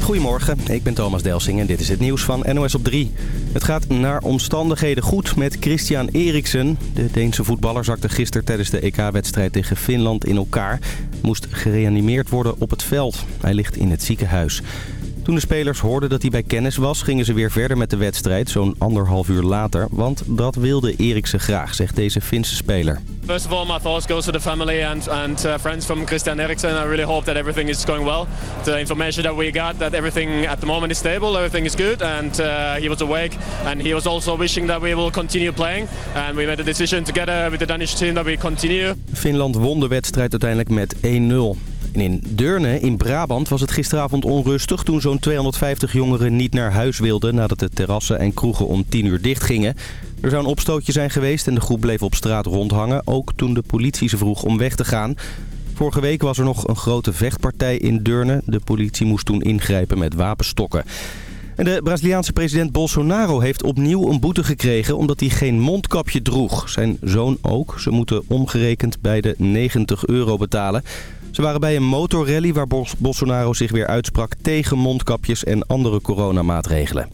Goedemorgen, ik ben Thomas Delsing en dit is het nieuws van NOS op 3. Het gaat naar omstandigheden goed met Christian Eriksen. De Deense voetballer zakte gisteren tijdens de EK-wedstrijd tegen Finland in elkaar. Moest gereanimeerd worden op het veld. Hij ligt in het ziekenhuis. Toen de spelers hoorden dat hij bij kennis was, gingen ze weer verder met de wedstrijd, zo'n anderhalf uur later. Want dat wilde Eriksen graag, zegt deze Finse speler. First of all, my thoughts goes to the family and, and uh, friends from Christian Eriksen. I really hope that everything is going well. The information that we got, that everything at the moment is stable, everything is good, and uh, he was awake. And he was also wishing that we will continue playing. And we made a decision together with the Danish team that we continue. Finland won de wedstrijd uiteindelijk met 1-0. In Deurne in Brabant was het gisteravond onrustig toen zo'n 250 jongeren niet naar huis wilden nadat de terrassen en kroegen om 10 uur dicht gingen. Er zou een opstootje zijn geweest en de groep bleef op straat rondhangen, ook toen de politie ze vroeg om weg te gaan. Vorige week was er nog een grote vechtpartij in Deurne. De politie moest toen ingrijpen met wapenstokken. En de Braziliaanse president Bolsonaro heeft opnieuw een boete gekregen omdat hij geen mondkapje droeg. Zijn zoon ook. Ze moeten omgerekend bij de 90 euro betalen. Ze waren bij een motorrally waar Bolsonaro zich weer uitsprak tegen mondkapjes en andere coronamaatregelen.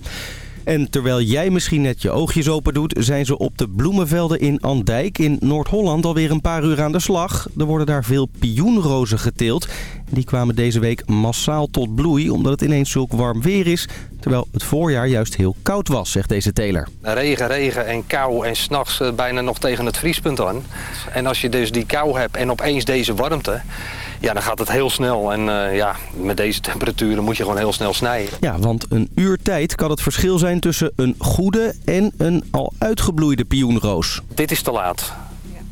En terwijl jij misschien net je oogjes open doet... zijn ze op de bloemenvelden in Andijk in Noord-Holland alweer een paar uur aan de slag. Er worden daar veel pioenrozen geteeld. Die kwamen deze week massaal tot bloei omdat het ineens zulk warm weer is... terwijl het voorjaar juist heel koud was, zegt deze teler. Regen, regen en kou en s'nachts eh, bijna nog tegen het vriespunt aan. En als je dus die kou hebt en opeens deze warmte ja, dan gaat het heel snel. En uh, ja, met deze temperaturen moet je gewoon heel snel snijden. Ja, want een uur tijd kan het verschil zijn tussen een goede en een al uitgebloeide pioenroos. Dit is te laat.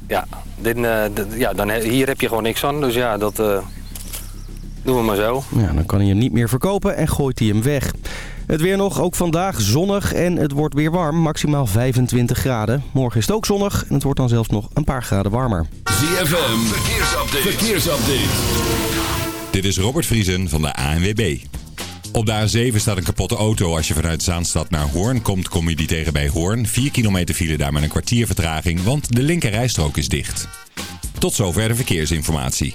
Ja, dit, uh, ja dan, hier heb je gewoon niks aan. Dus ja, dat uh, doen we maar zo. Ja, dan kan hij hem niet meer verkopen en gooit hij hem weg. Het weer nog, ook vandaag zonnig en het wordt weer warm, maximaal 25 graden. Morgen is het ook zonnig en het wordt dan zelfs nog een paar graden warmer. ZFM, verkeersupdate. verkeersupdate. Dit is Robert Vriesen van de ANWB. Op de A7 staat een kapotte auto. Als je vanuit Zaanstad naar Hoorn komt, kom je die tegen bij Hoorn. 4 kilometer file daar met een kwartier vertraging, want de linkerrijstrook is dicht. Tot zover de verkeersinformatie.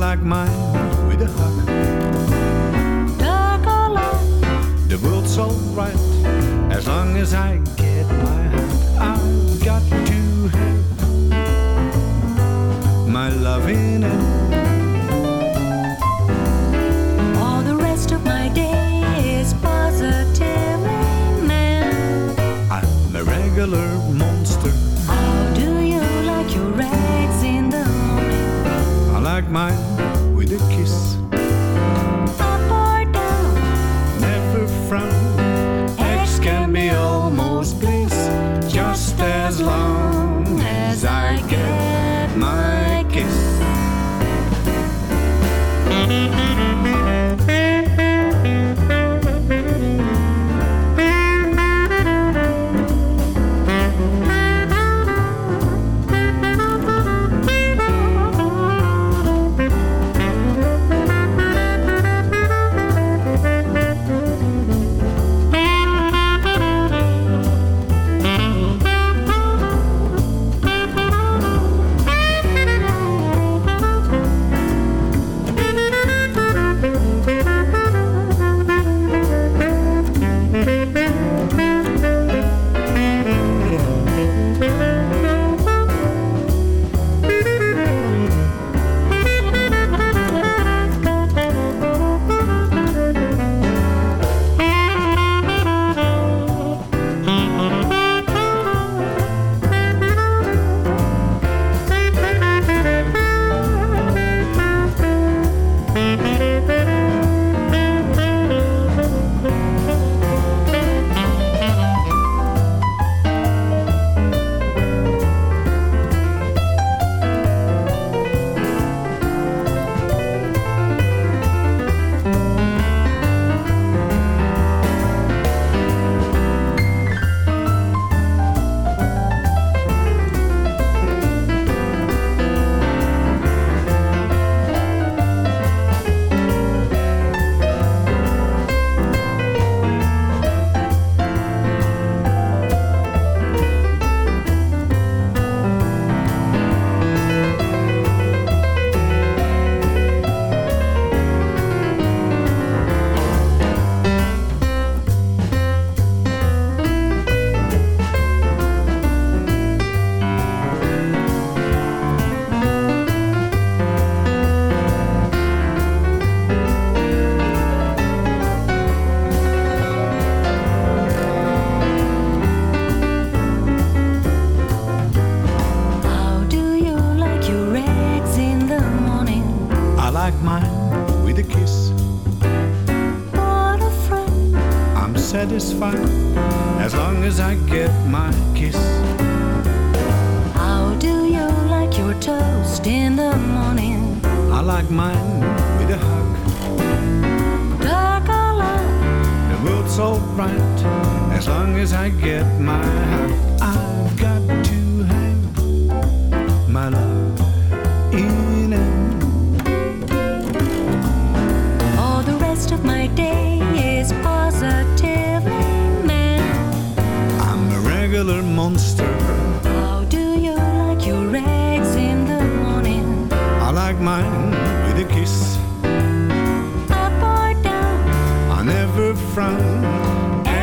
like mine with a hug. Duck The world's alright as long as I get my hug. I've got to have my love in it. All the rest of my day is positively man. I'm a regular monster. How do you like your eggs in the morning? I like mine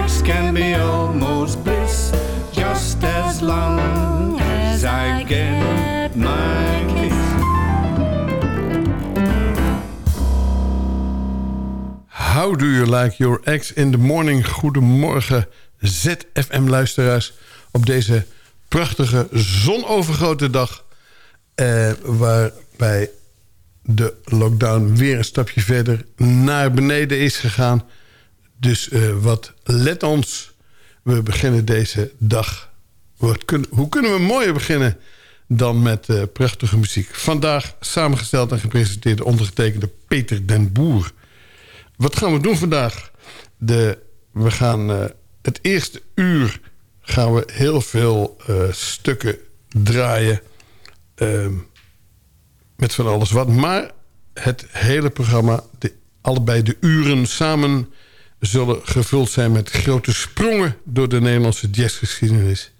X can be almost bliss, just as long as I get my. How do you like your ex in the morning? Goedemorgen ZFM-luisteraars op deze prachtige zonovergrote dag... Eh, waarbij de lockdown weer een stapje verder naar beneden is gegaan. Dus eh, wat let ons, we beginnen deze dag. Hoe kunnen we mooier beginnen dan met eh, prachtige muziek? Vandaag samengesteld en gepresenteerd ondergetekende Peter den Boer... Wat gaan we doen vandaag? De, we gaan eh, het eerste uur gaan we heel veel stukken draaien. ehm, met van alles wat. Maar het hele programma, de, allebei de uren samen... zullen gevuld zijn met grote sprongen... door de Nederlandse jazzgeschiedenis.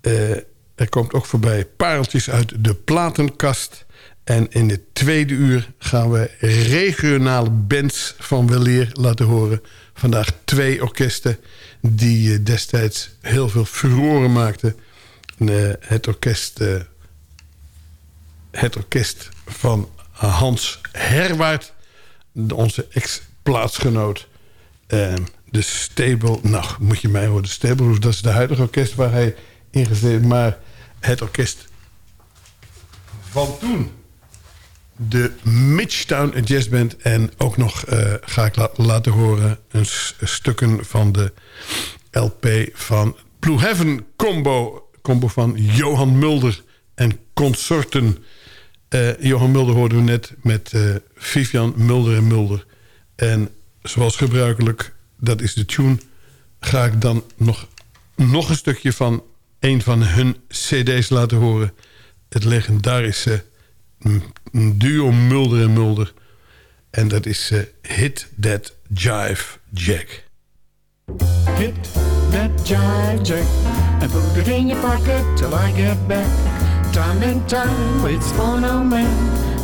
Eh, er komt ook voorbij pareltjes uit de platenkast... En in het tweede uur gaan we regionale bands van weleer laten horen. Vandaag twee orkesten die eh, destijds heel veel furoren maakten. Eh, het, orkest, het orkest van Hans Herwaard, onze ex-plaatsgenoot. Eh, de Stable, nou moet je mij horen, de Stable, dat is de huidige orkest waar hij in gezeten Maar het orkest van toen de Midgetown Jazz Band. En ook nog eh, ga ik la- laten horen een stukken van de LP van Blue Heaven Combo. Combo van Johan Mulder en consorten. Eh, Johan Mulder hoorden we net met eh, Vivian Mulder en Mulder. En zoals gebruikelijk, dat is de tune... ga ik dan nog, nog een stukje van een van hun cd's laten horen. Het legendarische duo Mulder en Mulder. En dat is eh, Hit That Jive Jack. Hit that jive jack and put it in your pocket till I get back. Time and time waits for no man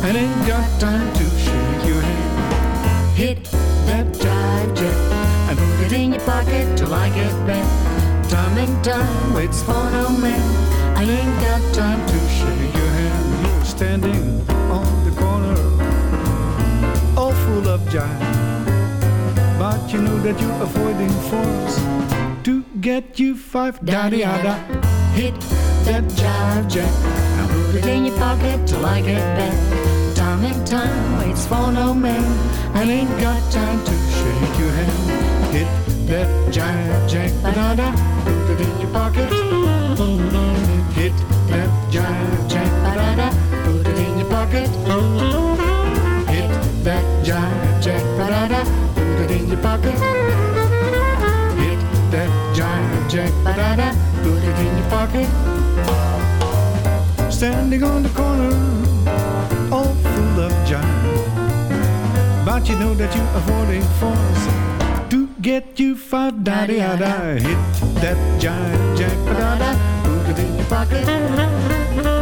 and ain't got time to shake your hand. Hit it in your pocket till I get back. Time and time waits for oh no man and ain't got time to shake your hand. You're standing on the corner, all full of jive. But you know that you're avoiding force to get you five daddy yada. Hit that jive jack and put it in your pocket till I get back. And time waits for no man and ain't got time to shake your hand. Hit that jive jack, da put it in your pocket. Hit that jive jack, da put it in your pocket. Hit that jive jack, da put it in your pocket. Hit that jive jack, da put it in your pocket. Standing on the But you know that you're avoiding force to get you five daddy da Hit that jive jack, da da put it in your pocket.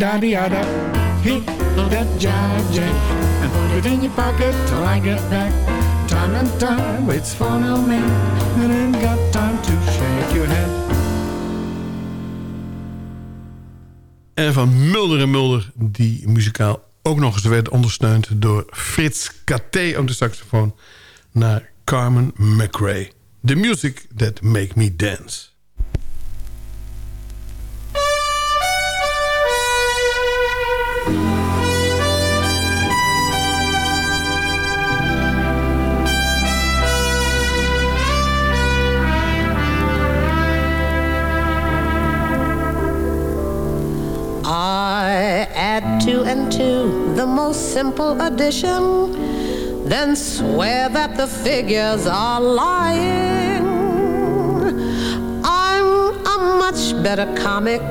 Daddy yada. Hit that jive jack and put it in your pocket till I get back. Time and time waits for no man, and ain't got time to shake your head. En van Mulder en Mulder, die muzikaal ook nog eens werd ondersteund... door Frits Katé op de saxofoon... naar Carmen McRae. The music that make me dance. The most simple addition, then swear that the figures are lying. I'm a much better comic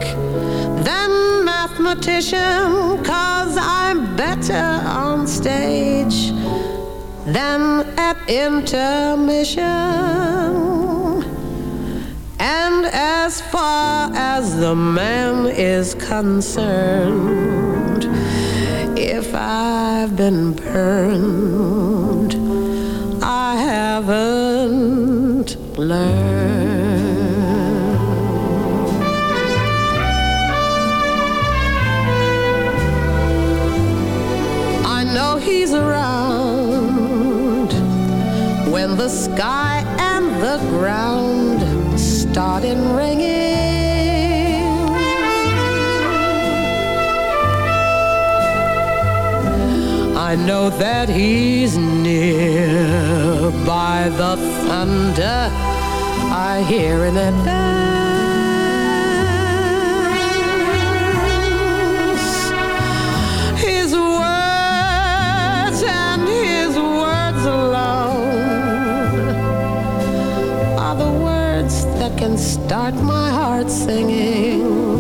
than mathematician, cause I'm better on stage than at intermission. And as far as the man is concerned, if I've been burned, I haven't learned. I know he's around when the sky and the ground started ringing. I know that he's near by the thunder I hear in advance. His words and his words alone are the words that can start my heart singing.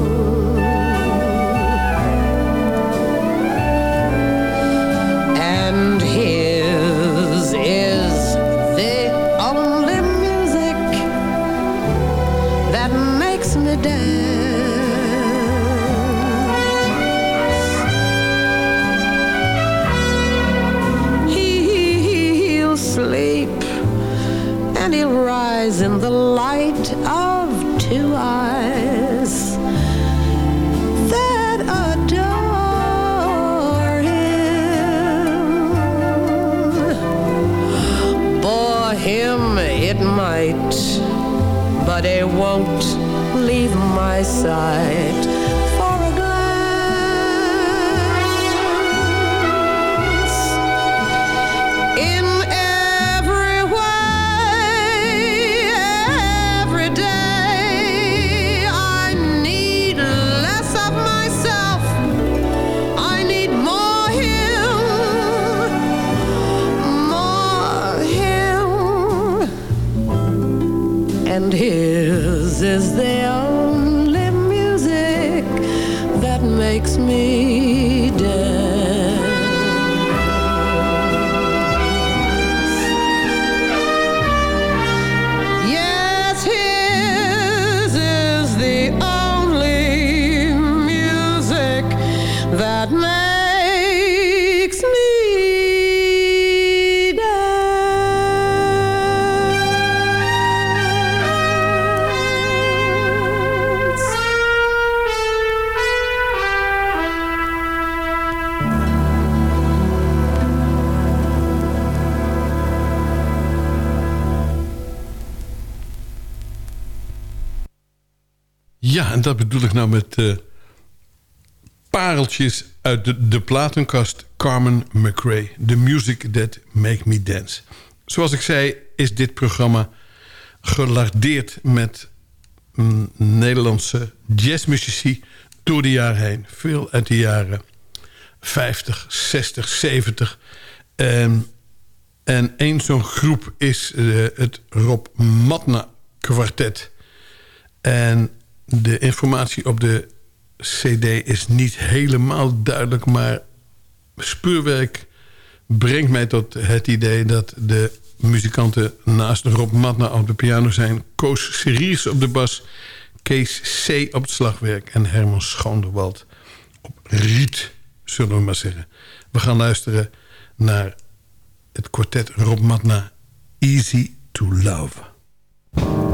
Dat bedoel ik nou met eh, pareltjes uit de, de platenkast Carmen McRae. The music that make me dance. Zoals ik zei, is dit programma gelardeerd met mm, Nederlandse jazzmuzici door de jaren heen. Veel uit de jaren 50, 60, 70. En, één zo'n groep is eh, het Rob Matna kwartet. En de informatie op de cd is niet helemaal duidelijk... maar speurwerk brengt mij tot het idee dat de muzikanten naast Rob Matna op de piano zijn... Koos Seriers op de bas, Kees C. op het slagwerk... en Herman Schoonderwald op riet, zullen we maar zeggen. We gaan luisteren naar het kwartet Rob Matna... Easy to Love.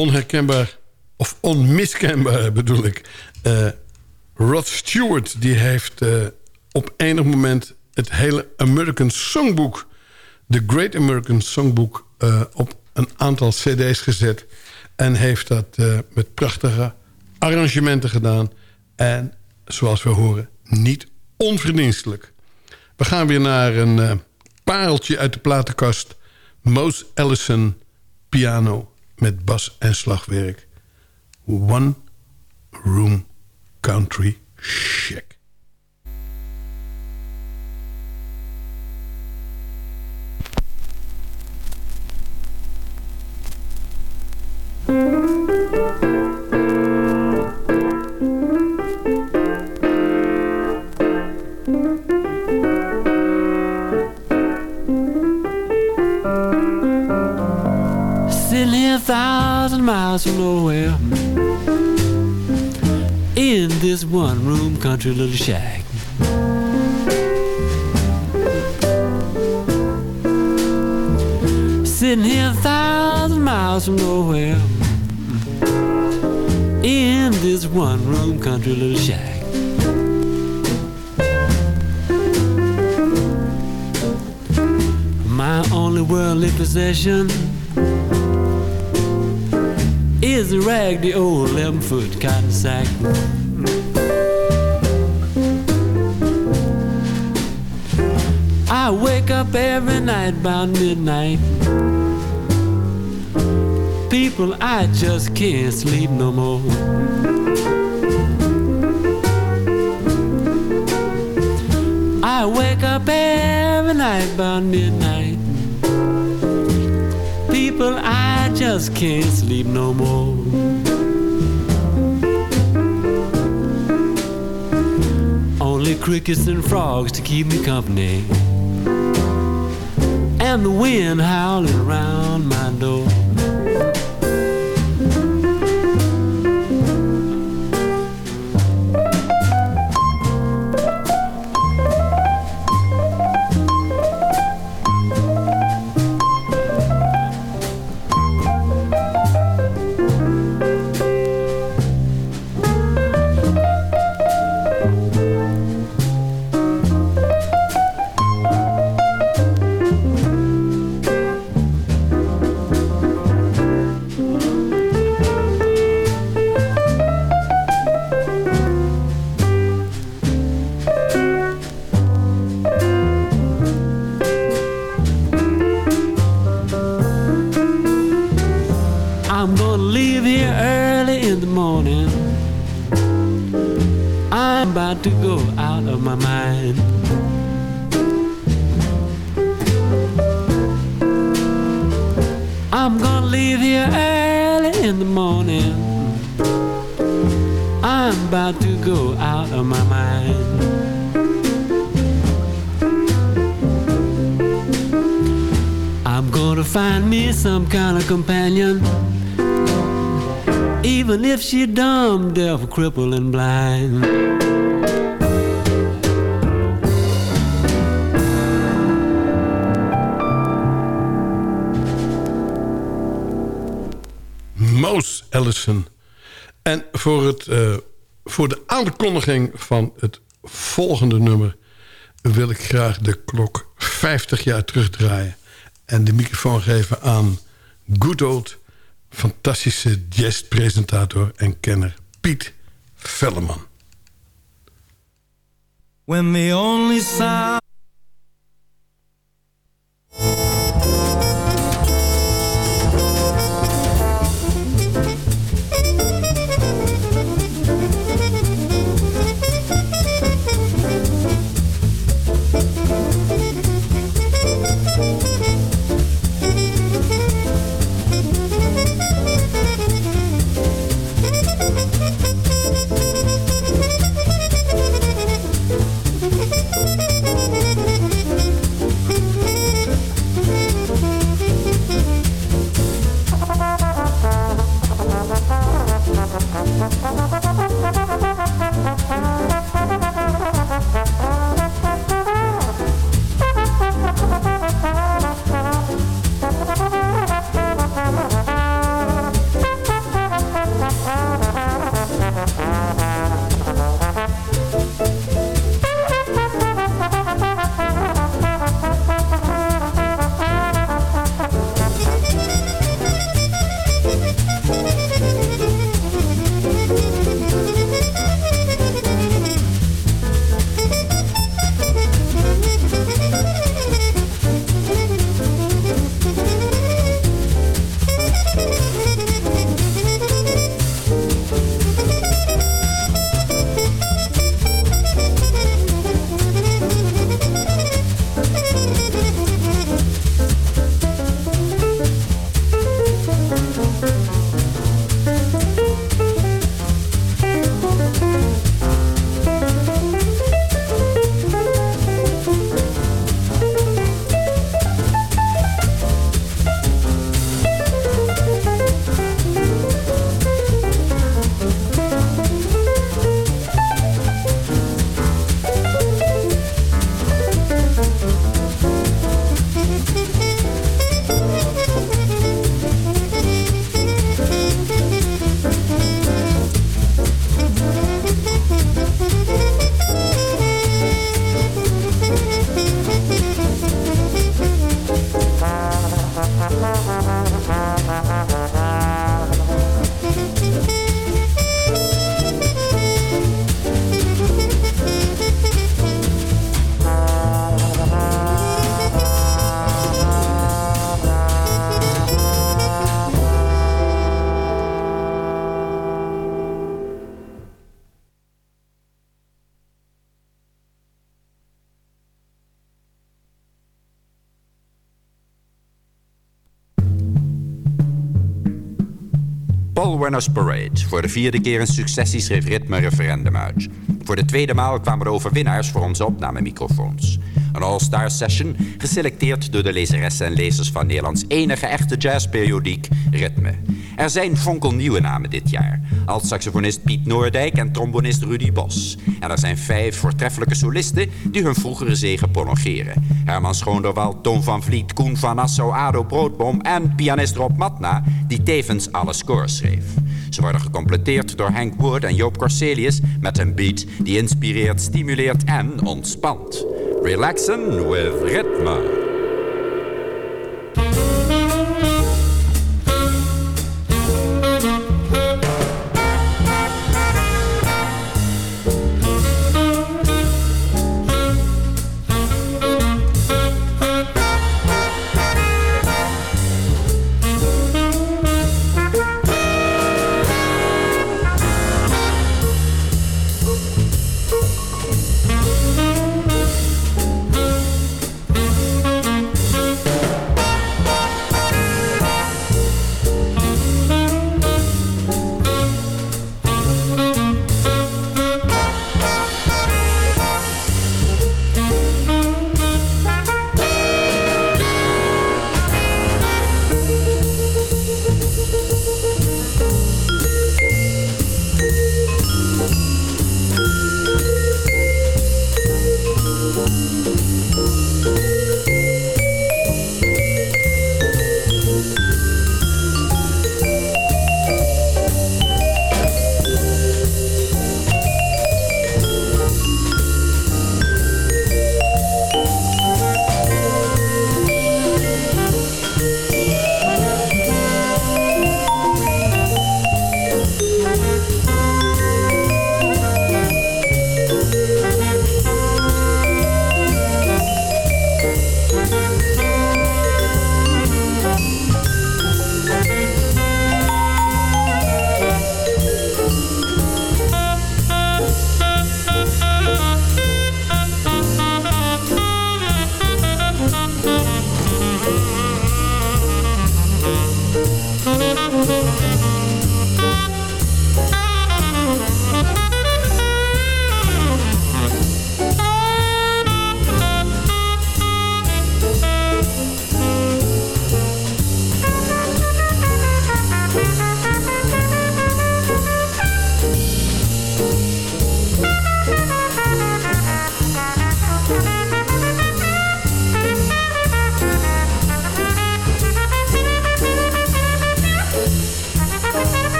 Onherkenbaar, of onmiskenbaar bedoel ik... eh, Rod Stewart, die heeft eh, op enig moment het hele American Songbook... The Great American Songbook eh, op een aantal cd's gezet... en heeft dat met prachtige arrangementen gedaan... en zoals we horen, niet onverdienstelijk. We gaan weer naar een pareltje uit de platenkast. Moos Ellison piano met bas en slagwerk. One Room Country Shack. Thousand miles from nowhere. In this one room country little shack. Sitting here a thousand miles from nowhere. In this one room country little shack. My only worldly possession is a raggedy old 11 foot cotton sack. I wake up every night about midnight. People, I just can't sleep no more. I wake up every night about midnight. Just can't sleep no more. Only crickets and frogs to keep me company. And the wind howling around my crippled, and blind. Moos Ellison. En voor, het, eh, voor de aankondiging van het volgende nummer... wil ik graag de klok 50 jaar terugdraaien... en de microfoon geven aan good old... fantastische jazzpresentator en kenner Piet Velleman. When the only sound Winners Parade. Voor de vierde keer in successie schreef Ritme een referendum uit. Voor de tweede maal kwamen de overwinnaars voor onze opnamemicrofoons. Een all-star session, geselecteerd door de lezeressen en lezers van Nederlands enige echte jazzperiodiek, Ritme. Er zijn fonkelnieuwe namen dit jaar. Als saxofonist Piet Noordijk en trombonist Rudy Bos. En er zijn vijf voortreffelijke solisten die hun vroegere zegen prolongeren. Herman Schoonderwald, Toon van Vliet, Koen van Nassau, Ado Broodboom en pianist Rob Matna, die tevens alle scores schreef. Ze worden gecompleteerd door Hank Wood en Joop Corselius met een beat die inspireert, stimuleert en ontspant. Relaxen with ritme.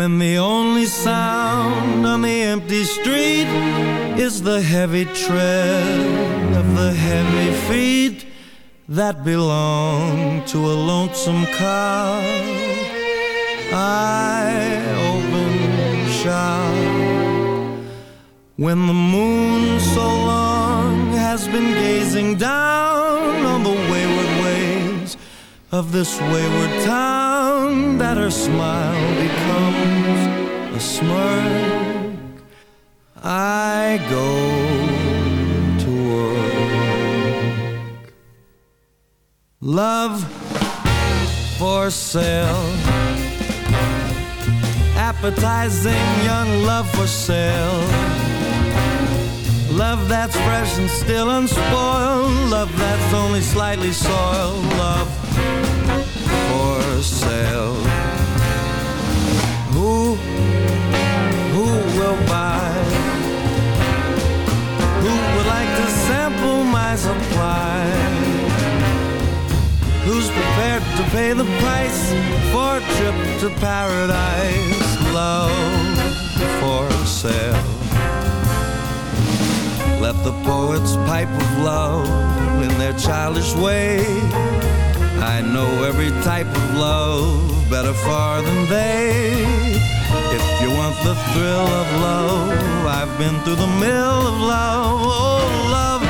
When the only sound on the empty street is the heavy tread of the heavy feet that belong to a lonesome car. I open shop when the moon so long has been gazing down on the wayward ways of this wayward town that her smile becomes a smirk. I go to work. Love for sale. Appetizing young love for sale. Love that's fresh and still unspoiled. Love that's only slightly soiled. Love for sale. Who, who will buy? Who would like to sample my supply? Who's prepared to pay the price for a trip to paradise? Love for sale. Let the poets pipe of love in their childish way. I know every type of love better far than they. If you want the thrill of love, I've been through the mill of love. Oh, love,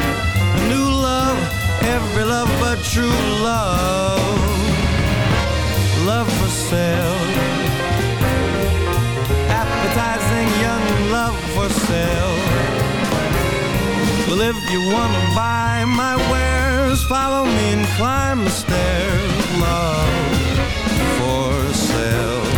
new love, every love but true love. Love for sale. Appetizing young love for sale. Well, if you want to buy my wares, follow me and climb the stairs. Love for sale.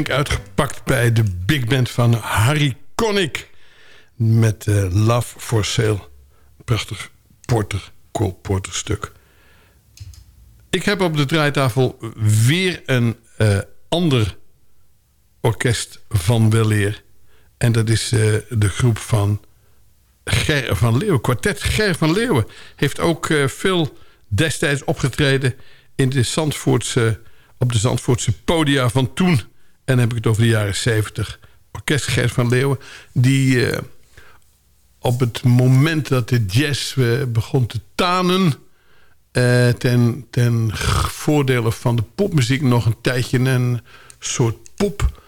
Uitgepakt bij de big band van Harry Connick. met eh, Love for Sale. Prachtig porter, Cole Porter stuk. Ik heb op de draaitafel weer een eh, ander orkest van weleer. En dat is eh, de groep van Ger van Leeuwen. Kwartet Ger van Leeuwen heeft ook veel destijds opgetreden... in de Zandvoortse, op de Zandvoortse podia van toen. En dan heb ik het over de jaren 70. Orkest Ger van Leeuwen. Die eh, op het moment dat de jazz eh, begon te tanen... eh, ten, ten voordele van de popmuziek nog een tijdje... een soort pop,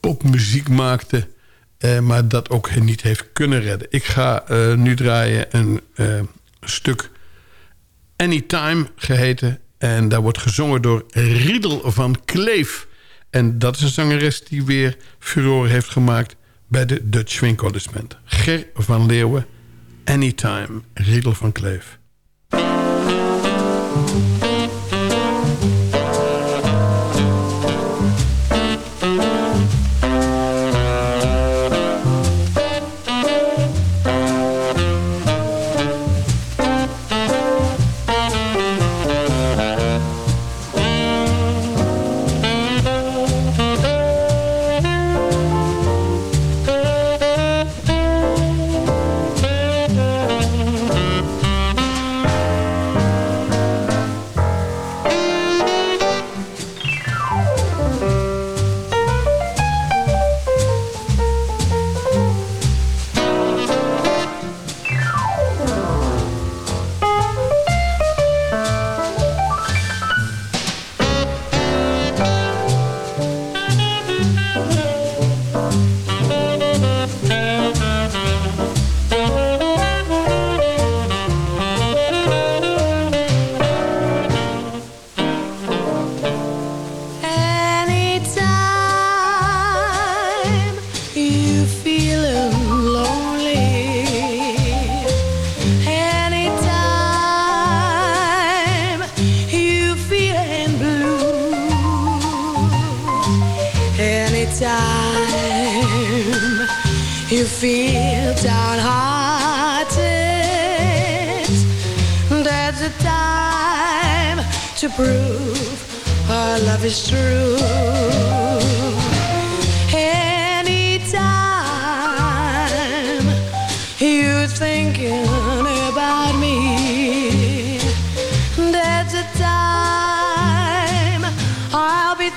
popmuziek maakte... maar dat ook niet heeft kunnen redden. Ik ga nu draaien een stuk Anytime geheten. En daar wordt gezongen door Riedel van Kleef. En dat is een zangeres die weer furore heeft gemaakt... bij de Dutch Swing. Ger van Leeuwen, Anytime, Riedel van Kleef.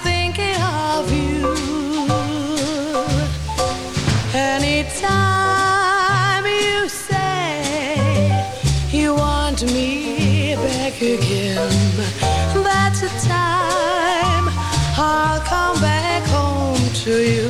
Thinking of you. Anytime you say you want me back again, that's the time I'll come back home to you.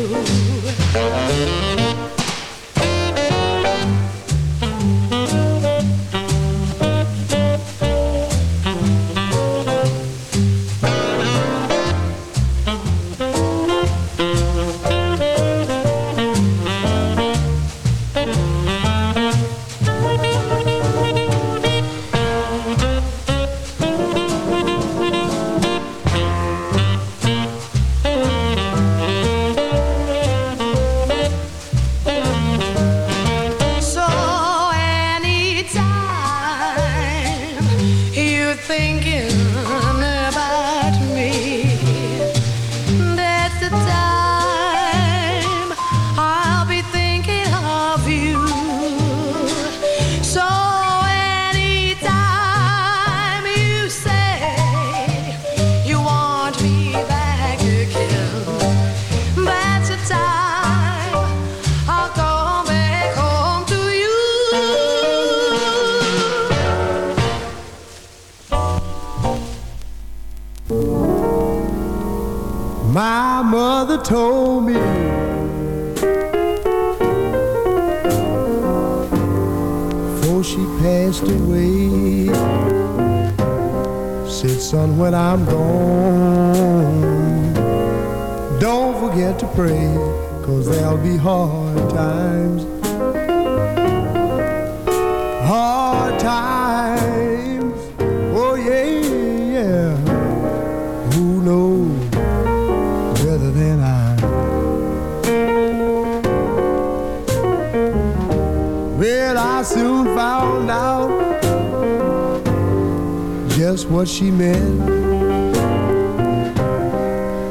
Just what she meant.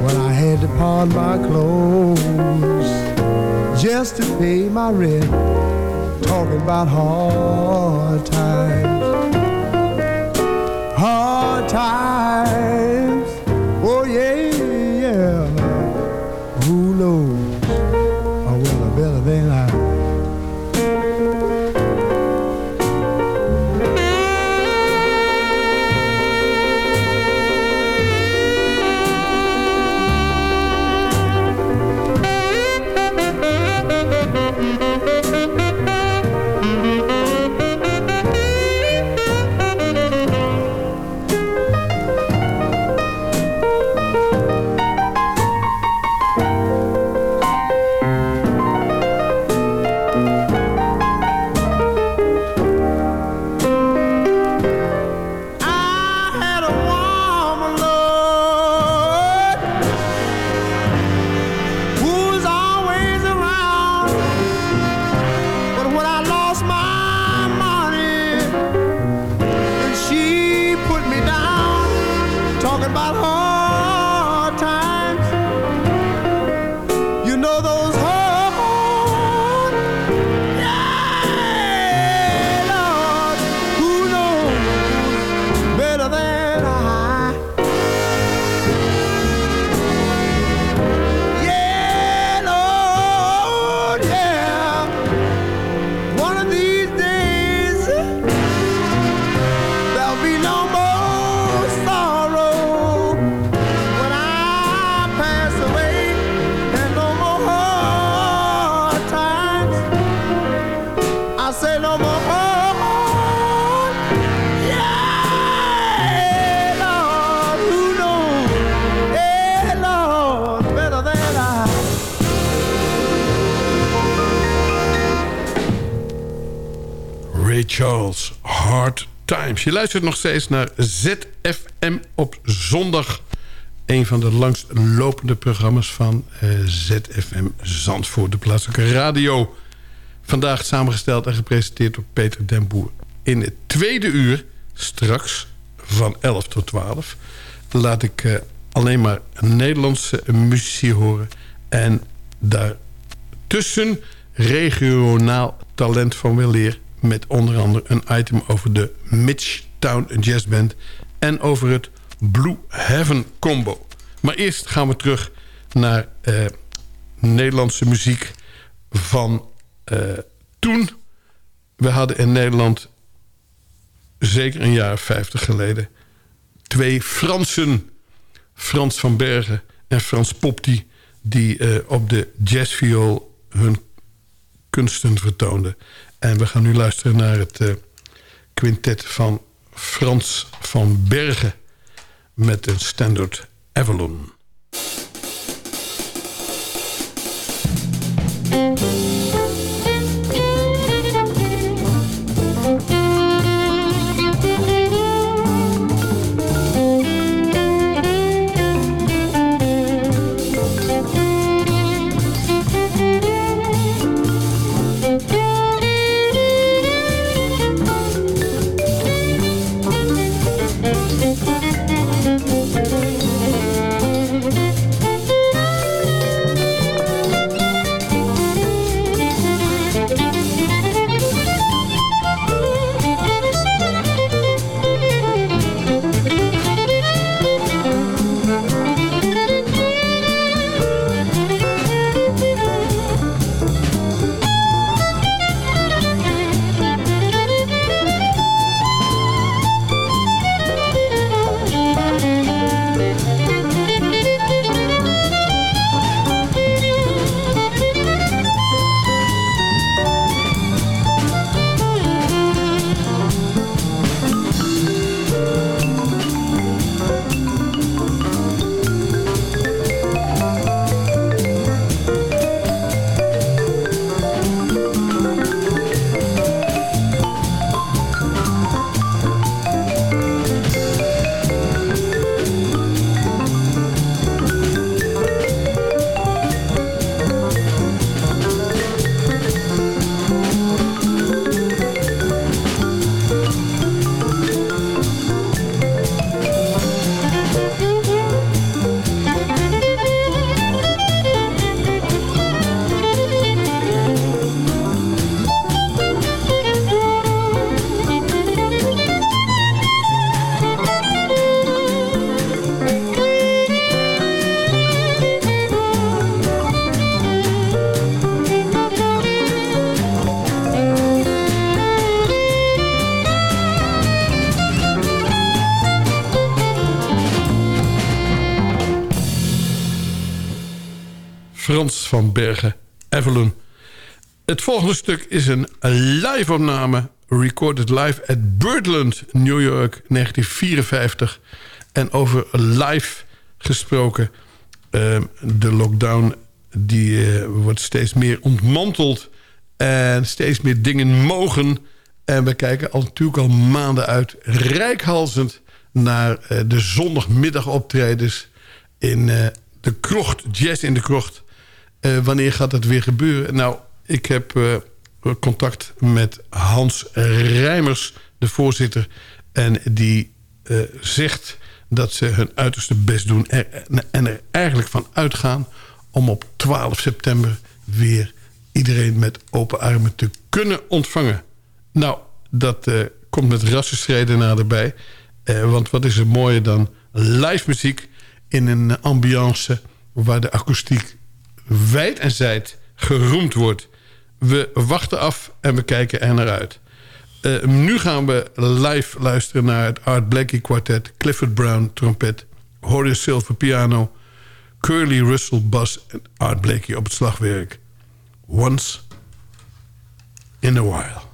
When I had to pawn my clothes just to pay my rent, talking about hard times, hard times. Times. Je luistert nog steeds naar ZFM op zondag. Een van de langst lopende programma's van eh, ZFM Zandvoort, de plaatselijke radio. Vandaag samengesteld en gepresenteerd door Peter Den Boer. In het tweede uur, straks van 11 tot 12... laat ik eh, alleen maar Nederlandse muzici horen. En daartussen regionaal talent van weleer... met onder andere een item over de Mitchtown Jazz Band... en over het Blue Heaven Combo. Maar eerst gaan we terug naar eh, Nederlandse muziek van eh, toen. We hadden in Nederland, zeker een jaar of vijftig geleden... twee Fransen, Frans van Bergen en Frans Popti... die eh, op de jazzviool hun kunsten vertoonden. En we gaan nu luisteren naar het eh, quintet van Frans van Bergen... met een standard Avalon. Van Bergen, Avalon. Het volgende stuk is een live-opname... recorded live at Birdland, New York, 1954. En over live gesproken... eh, de lockdown die eh, wordt steeds meer ontmanteld... en steeds meer dingen mogen... En we kijken al, natuurlijk al maanden uit, rijkhalzend... naar eh, de zondagmiddagoptredens in eh, de krocht, jazz in de krocht. Eh, wanneer gaat dat weer gebeuren? Nou, ik heb eh, contact met Hans Rijmers, de voorzitter. En die eh, zegt dat ze hun uiterste best doen... en er eigenlijk van uitgaan om op 12 september... weer iedereen met open armen te kunnen ontvangen. Nou, dat komt met rassenschreden naderbij. Eh, want wat is er mooier dan live muziek in een ambiance... waar de akoestiek wijd en zijd geroemd wordt. We wachten af en we kijken er naar uit. Eh, nu gaan we live luisteren naar het Art Blakey kwartet... Clifford Brown trompet, Horace Silver piano... Curly Russell bas en Art Blakey op het slagwerk. Once in a while.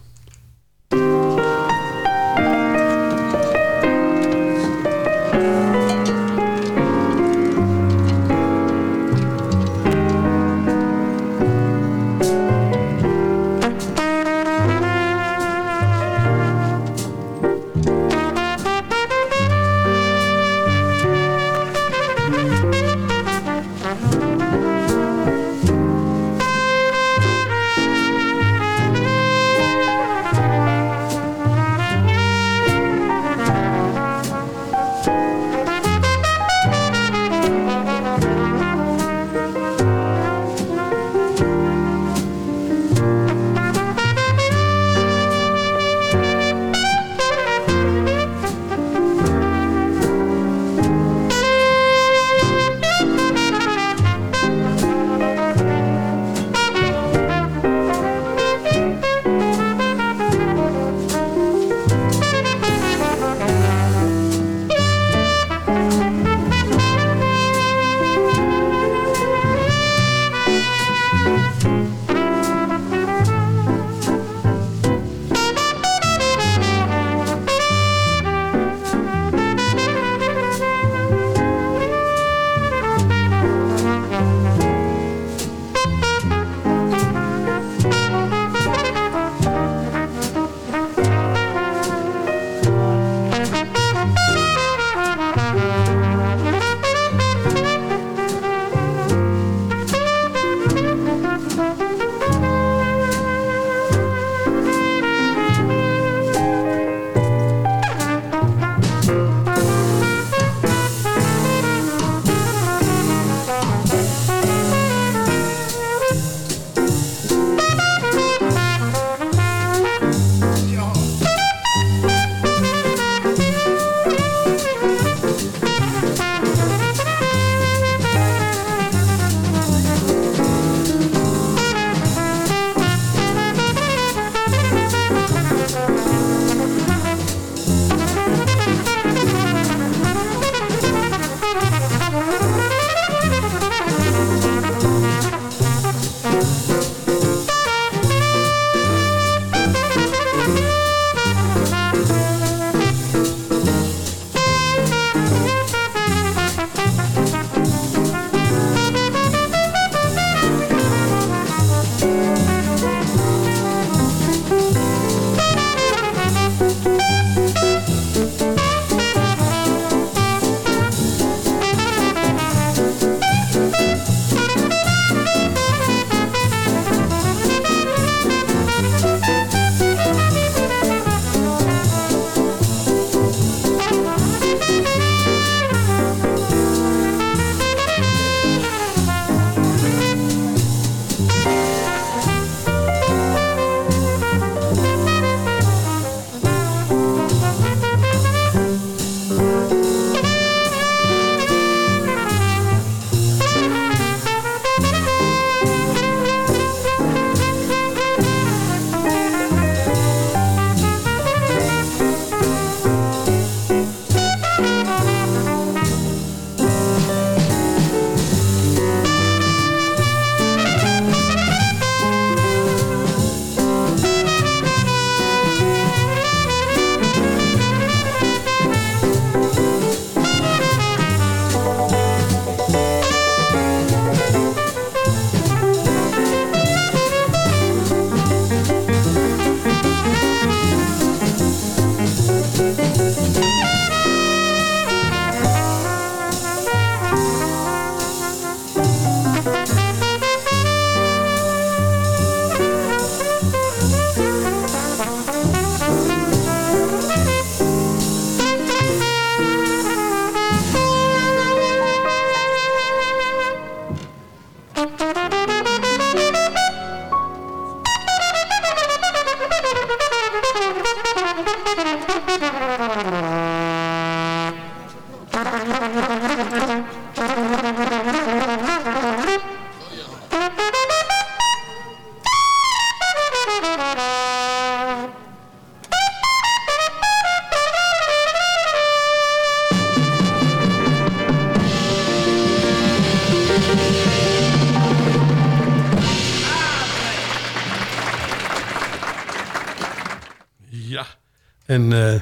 En eh,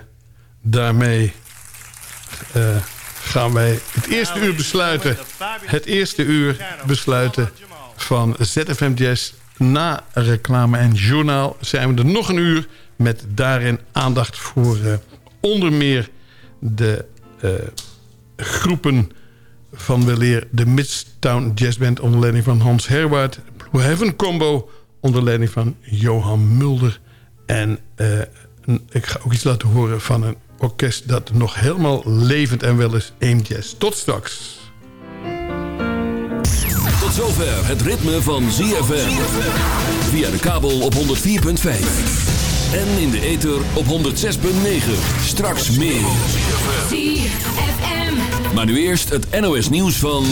daarmee eh, gaan wij het eerste uur besluiten. Het eerste uur besluiten van ZFM Jazz. Na reclame en journaal zijn we er nog een uur... met daarin aandacht voor eh, onder meer de groepen van weleer... de Midtown Jazz Band onder leiding van Hans Herwaard... Blue Heaven Combo onder leiding van Johan Mulder... en ik ga ook iets laten horen van een orkest... dat nog helemaal levend en wel is, Aim Jazz. Tot straks. Tot zover het ritme van ZFM. Via de kabel op 104.5. En in de ether op 106.9. Straks meer. Maar nu eerst het NOS nieuws van...